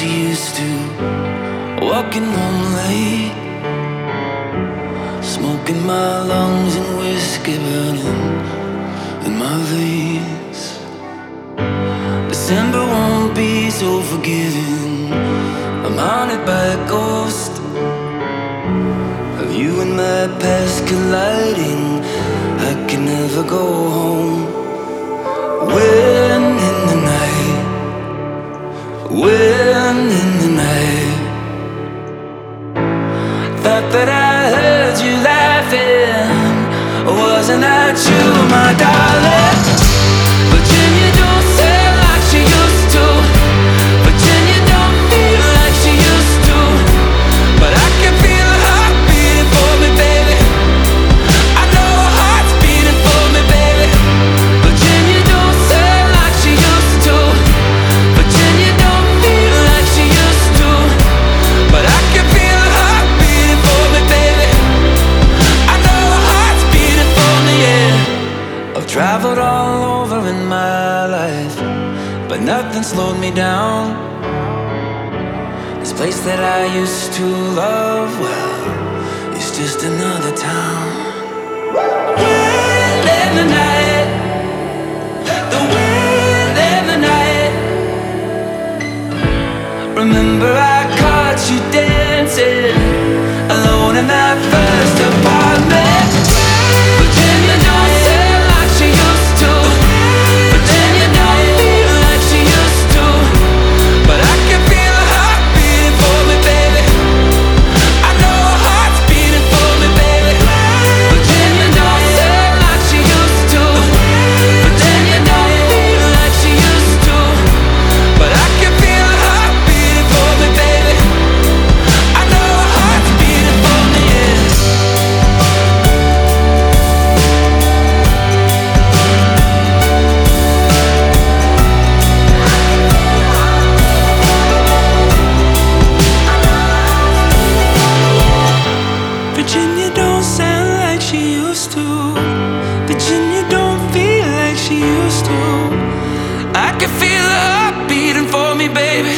she used to. Walking home late, smoking my lungs and whiskey burning in my veins. December won't be so forgiving. I'm haunted by a ghost of you and my past colliding. I can never go home. When thought that I heard you laughing. Wasn't that you, my darling? Life, but nothing slowed me down. This place that I used to love, well, it's just another town. Wind in the night, the wind in the night. Remember I caught you dancing alone in that to. Virginia don't feel like she used to. I can feel her beating for me, baby.